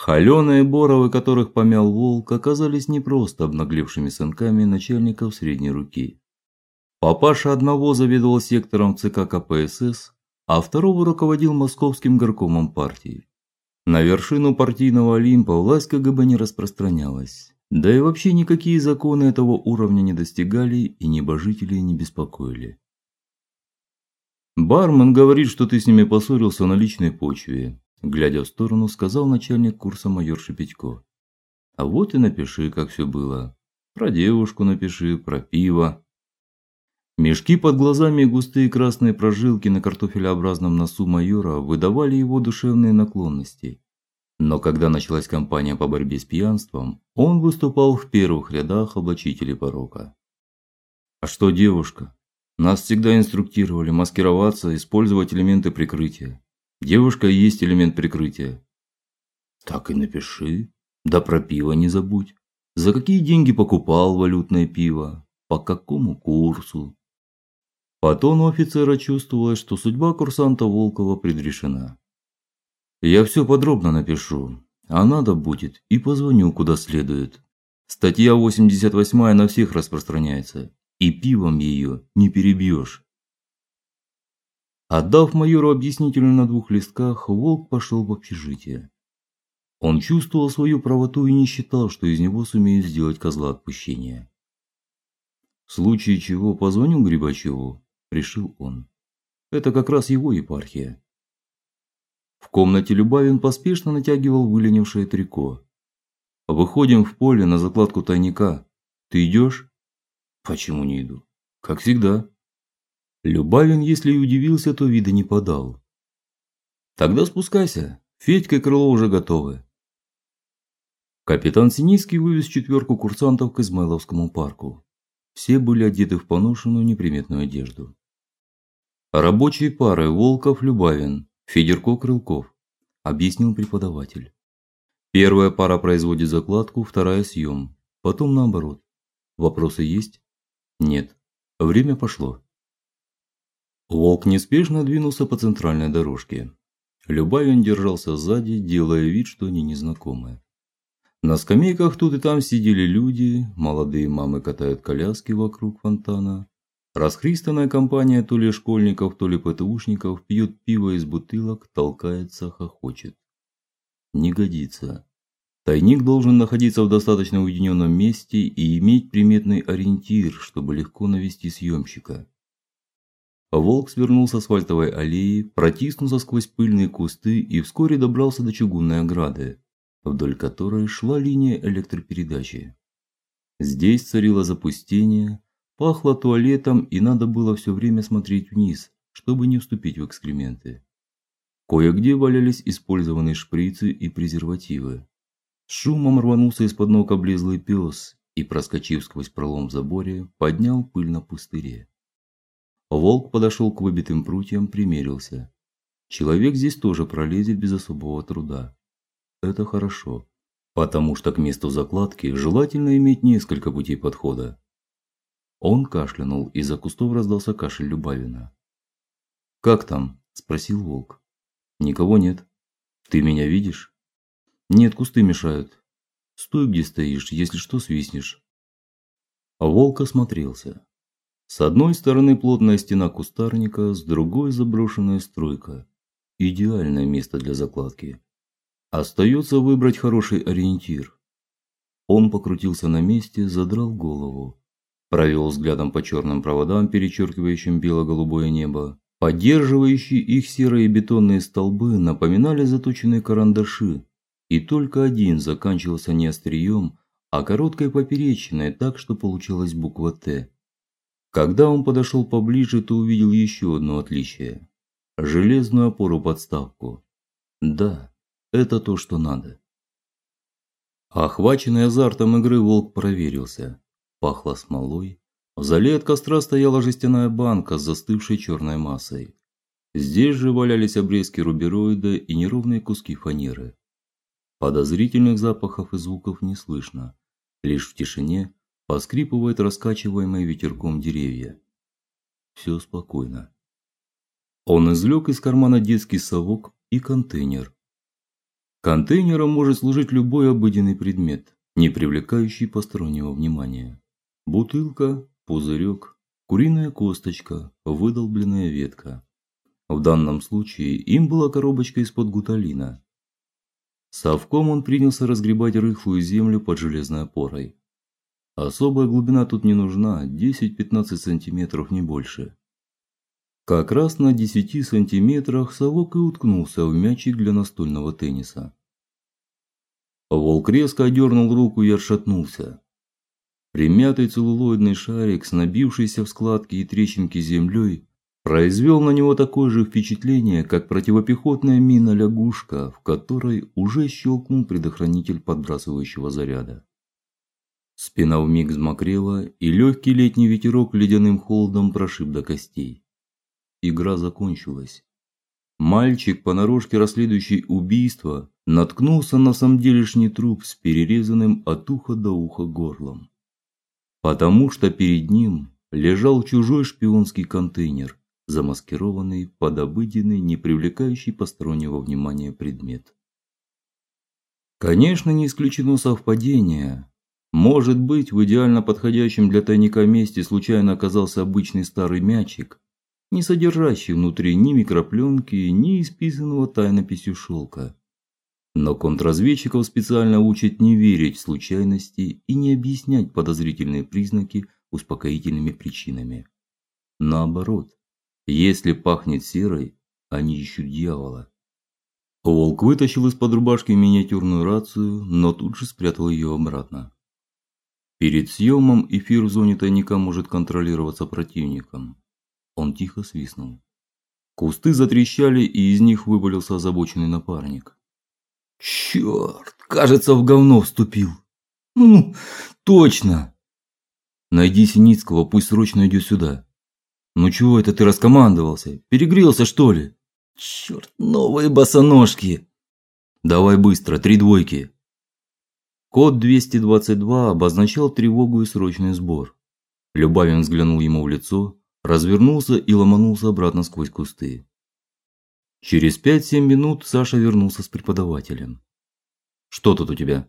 Холёные боровы, которых помял волк, оказались не просто обнаглевшими сынками начальников средней руки. Папаша одного заведовал сектором ЦК КПСС, а второго руководил московским горкомом партии. На вершину партийного Олимпа власть КГБ не распространялась. Да и вообще никакие законы этого уровня не достигали и небожителей не беспокоили. Бармен говорит, что ты с ними поссорился на личной почве, глядя в сторону, сказал начальник курса майор Шепетько. А вот и напиши, как все было. Про девушку напиши, про пиво. Мешки под глазами и густые красные прожилки на картофелеобразном носу майора выдавали его душевные наклонности. Но когда началась кампания по борьбе с пьянством, он выступал в первых рядах облачителей порока. А что девушка? Нас всегда инструктировали маскироваться, использовать элементы прикрытия. Девушка есть элемент прикрытия. Так и напиши. Да про пиво не забудь. За какие деньги покупал валютное пиво? По какому курсу? По тону офицера чувствовалось, что судьба курсанта Волкова предрешена. Я все подробно напишу, а надо будет и позвоню куда следует. Статья 88 на всех распространяется, и пивом ее не перебьешь. Отдав майору объяснительную на двух листках, Волк пошел в общежитие. Он чувствовал свою правоту и не считал, что из него сумеют сделать козла отпущения. В случае чего позвоню Грибачеву, решил он. Это как раз его епархия. В комнате Любавин поспешно натягивал выленившее трико. Выходим в поле на закладку тайника. Ты идешь?» Почему не иду? Как всегда. Любавин, если и удивился, то вида не подал. Тогда спускайся. Федька и Крыло уже готовы. Капитан Синицкий вывез четверку курсантов к Измайловскому парку. Все были одеты в поношенную неприметную одежду. Рабочие пары Волков-Любавин, Федерко-Крылков, объяснил преподаватель. Первая пара производит закладку, вторая съем. Потом наоборот. Вопросы есть? Нет. Время пошло. Волк неспешно двинулся по центральной дорожке. Любавин держался сзади, делая вид, что они незнакомые. На скамейках тут и там сидели люди, молодые мамы катают коляски вокруг фонтана, Расхристанная компания то ли школьников, то ли ПТУшников пьет пиво из бутылок, толкается, хохочет. Не годится. Тайник должен находиться в достаточно уединенном месте и иметь приметный ориентир, чтобы легко навести съемщика. Волк свернул с асфальтовой аллеи, протиснулся сквозь пыльные кусты и вскоре добрался до чугунной ограды, вдоль которой шла линия электропередачи. Здесь царило запустение, Пахло туалетом, и надо было все время смотреть вниз, чтобы не вступить в экскременты. Кое-где валялись использованные шприцы и презервативы. Шумом рванулся из-под ног облезлый пес и, проскочив сквозь пролом в заборе, поднял пыль на пустыре. Волк подошел к выбитым прутьям, примерился. Человек здесь тоже пролезет без особого труда. Это хорошо, потому что к месту закладки желательно иметь несколько путей подхода. Он кашлянул, и за кустов раздался кашель Любавина. Как там? спросил волк. Никого нет. Ты меня видишь? Нет, кусты мешают. Стой, где стоишь, если что, свистнешь. Волк осмотрелся. С одной стороны плотная стена кустарника, с другой заброшенная стройка. Идеальное место для закладки. Остается выбрать хороший ориентир. Он покрутился на месте, задрал голову провел взглядом по черным проводам, перечеркивающим бело-голубое небо. Поддерживающие их серые бетонные столбы напоминали заточенные карандаши, и только один заканчивался не острием, а короткой поперечиной, так что получилась буква Т. Когда он подошел поближе, то увидел еще одно отличие железную опору-подставку. Да, это то, что надо. Охваченный азартом игры волк проверился. Пахло смолой. В зале от костра стояла жестяная банка с застывшей черной массой. Здесь же валялись обрезки рубероида и неровные куски фанеры. Подозрительных запахов и звуков не слышно. Лишь в тишине поскрипывают раскачиваемые ветерком деревья. Все спокойно. Он извлек из кармана детский совок и контейнер. Контейнером может служить любой обыденный предмет, не привлекающий постороннего внимания. Бутылка, пузырек, куриная косточка, выдолбленная ветка. В данном случае им была коробочка из-под гуталина. Совком он принялся разгребать рыхлую землю под железной опорой. Особая глубина тут не нужна, 10-15 сантиметров не больше. Как раз на 10 сантиметрах совок и уткнулся в мячик для настольного тенниса. Волк резко одернул руку и отшатнулся. Примятый целлулоидный шарик с набившейся в складки и трещинки землей произвел на него такое же впечатление, как противопехотная мина-лягушка, в которой уже щелкнул предохранитель подбрасывающего заряда. Спина вмиг взмокрела, и легкий летний ветерок ледяным холодом прошиб до костей. Игра закончилась. Мальчик, понарошке расследующий убийство, наткнулся на самделишний труп с перерезанным от уха до уха горлом. Потому что перед ним лежал чужой шпионский контейнер, замаскированный под обыденный, не привлекающий постороннего внимания предмет. Конечно, не исключено совпадение. Может быть, в идеально подходящем для тайника месте случайно оказался обычный старый мячик, не содержащий внутри ни микропленки, ни исписанного тайнописью шелка. Но контрразведчиков специально учат не верить в случайности и не объяснять подозрительные признаки успокоительными причинами. Наоборот, если пахнет серой, они ищут дьявола. Волк вытащил из-под рубашки миниатюрную рацию, но тут же спрятал ее обратно. Перед съемом эфир в зоне тайника может контролироваться противником. Он тихо свистнул. Кусты затрещали, и из них вывалился озабоченный напарник. Черт, кажется, в говно вступил. Ну, точно. Найди Синицкого, пусть срочно идет сюда. Ну чего это ты раскомандовался? Перегрелся, что ли? Черт, новые босоножки. Давай быстро, три двойки. Код 222 обозначал тревогу и срочный сбор. Любавин взглянул ему в лицо, развернулся и ломанулся обратно сквозь кусты. Через 5-7 минут Саша вернулся с преподавателем. Что тут у тебя?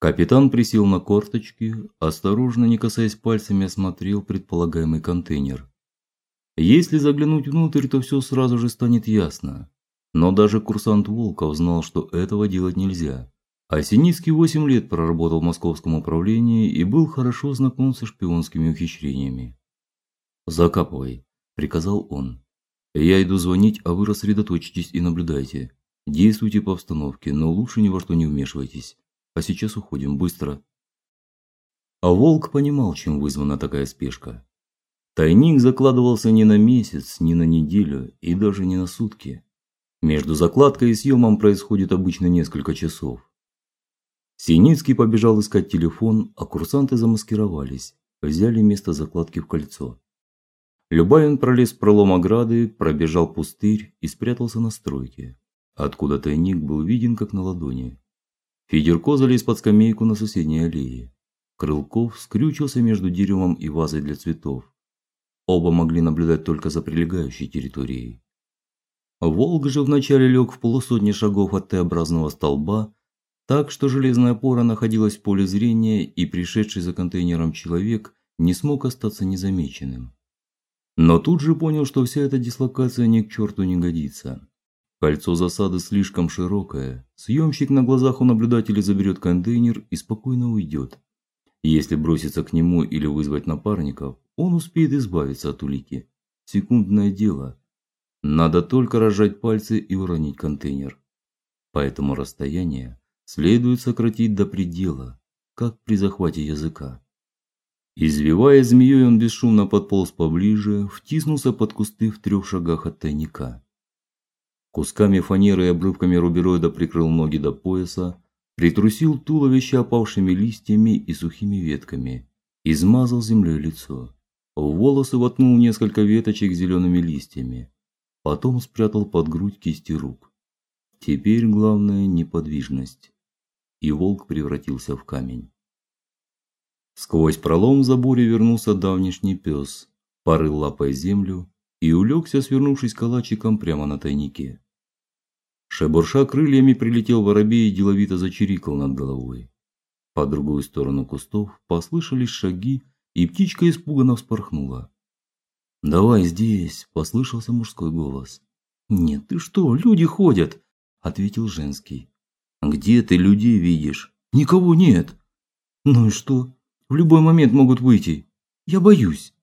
Капитан присел на корточки, осторожно, не касаясь пальцами, осмотрел предполагаемый контейнер. Если заглянуть внутрь, то все сразу же станет ясно. Но даже курсант Волков знал, что этого делать нельзя. А Синицкий восемь лет проработал в московском управлении и был хорошо знаком со шпионскими ухищрениями. "Закапывай", приказал он. "Я иду звонить, а вы рассредоточьтесь и наблюдайте. Действуйте по обстановке, но лучше ни во что не вмешивайтесь. А сейчас уходим быстро. А Волк понимал, чем вызвана такая спешка. Тайник закладывался не на месяц, не на неделю и даже не на сутки. Между закладкой и съемом происходит обычно несколько часов. Синицкий побежал искать телефон, а курсанты замаскировались, взяли место закладки в кольцо. Любавин пролез в пролом ограды, пробежал пустырь и спрятался на стройке, откуда тайник был виден как на ладони. Федерко залез под скамейку на соседней аллее. Крылков скрючился между деревом и вазой для цветов. Оба могли наблюдать только за прилегающей территорией. Волк же вначале лег в полусотни шагов от Т-образного столба, так что железная опора находилась в поле зрения, и пришедший за контейнером человек не смог остаться незамеченным. Но тут же понял, что вся эта дислокация ни к черту не годится. Кольцо засады слишком широкое. Съемщик на глазах у наблюдателей заберет контейнер и спокойно уйдет. Если броситься к нему или вызвать напарников, он успеет избавиться от улики. Секундное дело. Надо только разжать пальцы и уронить контейнер. Поэтому расстояние следует сократить до предела, как при захвате языка. Извивая змеей, он бесшумно подполз поближе, втиснулся под кусты в трех шагах от тайника. Кусками фанеры и обрывками рубероида прикрыл ноги до пояса, притрусил туловище опавшими листьями и сухими ветками, измазал землей лицо. В волосы воткнул несколько веточек с зелеными листьями, потом спрятал под грудь кисти рук. Теперь главное неподвижность. И волк превратился в камень. Сквозь пролом в заборе вернулся давнишний пес, порыл лапой землю и улегся, свернувшись калачиком прямо на тайнике. Шебурша крыльями прилетел воробей и деловито зачирикал над головой. По другую сторону кустов послышались шаги, и птичка испуганно вспорхнула. "Давай здесь", послышался мужской голос. "Нет, ты что, люди ходят", ответил женский. "Где ты людей видишь?" "Никого нет". "Ну и что? В любой момент могут выйти. Я боюсь.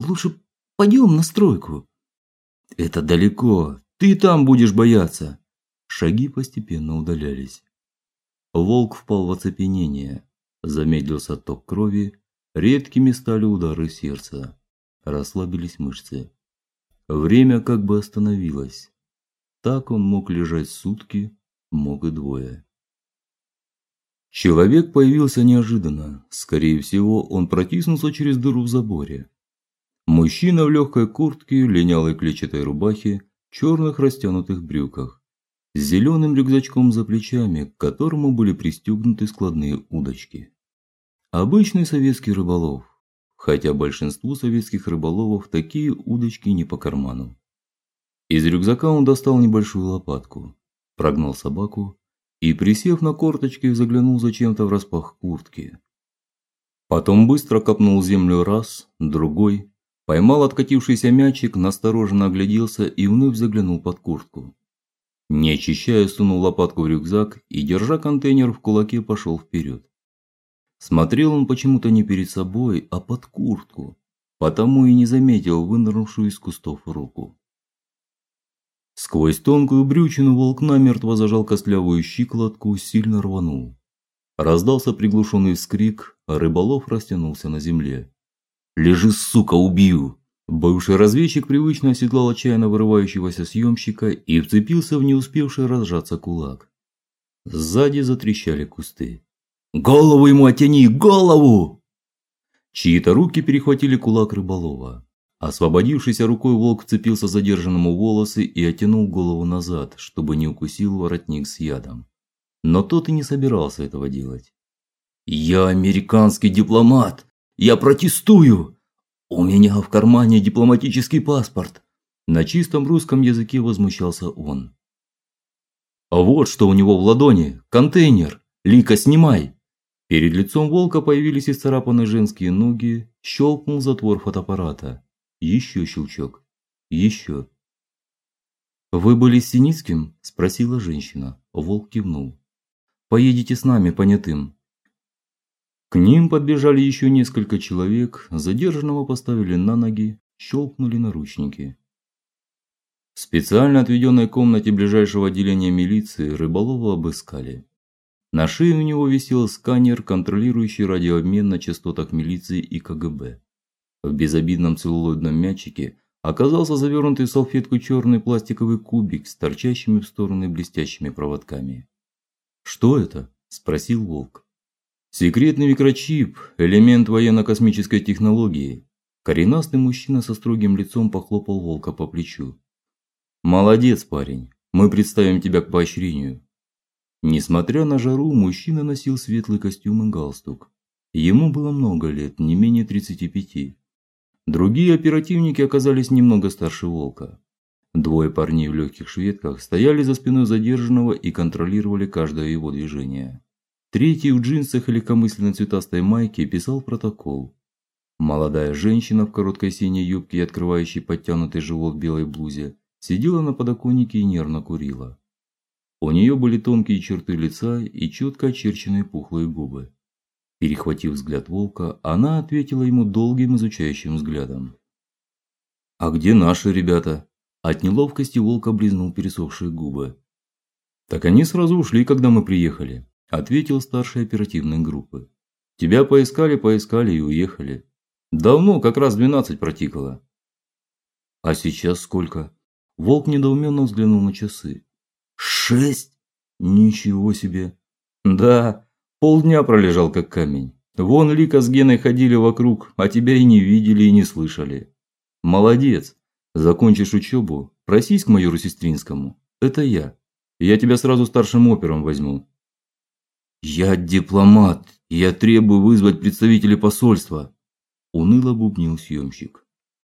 Лучше пойдем на стройку". "Это далеко. Ты там будешь бояться". Шаги постепенно удалялись. Волк впал в оцепенение. Замедлился ток крови, редкими стали удары сердца. Расслабились мышцы. Время как бы остановилось. Так он мог лежать сутки, мог и двое. Человек появился неожиданно. Скорее всего, он протиснулся через дыру в заборе. Мужчина в легкой куртке, линялой клетчатой рубахе, черных растянутых брюках с зеленым рюкзачком за плечами, к которому были пристегнуты складные удочки. Обычный советский рыболов, хотя большинству советских рыболовов такие удочки не по карману. Из рюкзака он достал небольшую лопатку, прогнал собаку и, присев на корточки, заглянул зачем-то в распах куртки. Потом быстро копнул землю раз, другой, поймал откатившийся мячик, настороженно огляделся и вновь заглянул под куртку. Не очищая, сунул лопатку в рюкзак и, держа контейнер в кулаке, пошел вперед. Смотрел он почему-то не перед собой, а под куртку, потому и не заметил вынырнувшую из кустов руку. Сквозь тонкую брючину волк намертво зажал костлявую щиколотку, сильно рванул. Раздался приглушенный вскрик, а рыболов растянулся на земле. "Лежи, сука, убью!" Бывший разведчик привычно оседлал отчаянно вырывающегося съемщика и вцепился в не успевший разжаться кулак. Сзади затрещали кусты. Голову ему оттяни, голову! Чьи-то руки перехватили кулак рыболова. Освободившийся рукой волк вцепился задержанному волосы и оттянул голову назад, чтобы не укусил воротник с ядом. Но тот и не собирался этого делать. Я американский дипломат. Я протестую. У меня в кармане дипломатический паспорт. На чистом русском языке возмущался он. А вот что у него в ладони контейнер. Лика, снимай. Перед лицом волка появились исцарапанные женские ноги, щелкнул затвор фотоаппарата. Еще щелчок. Еще. Вы были с Синицким? спросила женщина. Волк кивнул. Поедете с нами понятым. К ним подбежали еще несколько человек, задержанного поставили на ноги, щелкнули наручники. В специально отведенной комнате ближайшего отделения милиции рыболова обыскали. На шее у него висел сканер, контролирующий радиообмен на частотах милиции и КГБ. В безобидном целлулоидном мячике оказался завернутый в салфетку черный пластиковый кубик с торчащими в стороны блестящими проводками. "Что это?" спросил Волк. Секретный микрочип элемент военно-космической технологии. Коренастый мужчина со строгим лицом похлопал волка по плечу. Молодец, парень. Мы представим тебя к поощрению. Несмотря на жару, мужчина носил светлый костюм и галстук. Ему было много лет, не менее 35. Другие оперативники оказались немного старше волка. Двое парней в легких шведках стояли за спиной задержанного и контролировали каждое его движение. Третий в джинсах и легкомысленно цветастой майке писал протокол. Молодая женщина в короткой синей юбке и открывающей подтянутый живот в белой блузе сидела на подоконнике и нервно курила. У нее были тонкие черты лица и четко очерченные пухлые губы. Перехватив взгляд волка, она ответила ему долгим изучающим взглядом. А где наши ребята? От неловкости волк облизнул пересохшие губы. Так они сразу ушли, когда мы приехали ответил старший оперативной группы. Тебя поискали, поискали и уехали. Давно, как раз двенадцать протикало. А сейчас сколько? Волк недоуменно взглянул на часы. Шесть? Ничего себе. Да, полдня пролежал как камень. Вон Лика с Геной ходили вокруг, а тебя и не видели, и не слышали. Молодец. Закончишь учебу, просись к майору Сестринскому. Это я. Я тебя сразу старшим опером возьму. Я дипломат, я требую вызвать представителей посольства, уныло бубнил съемщик.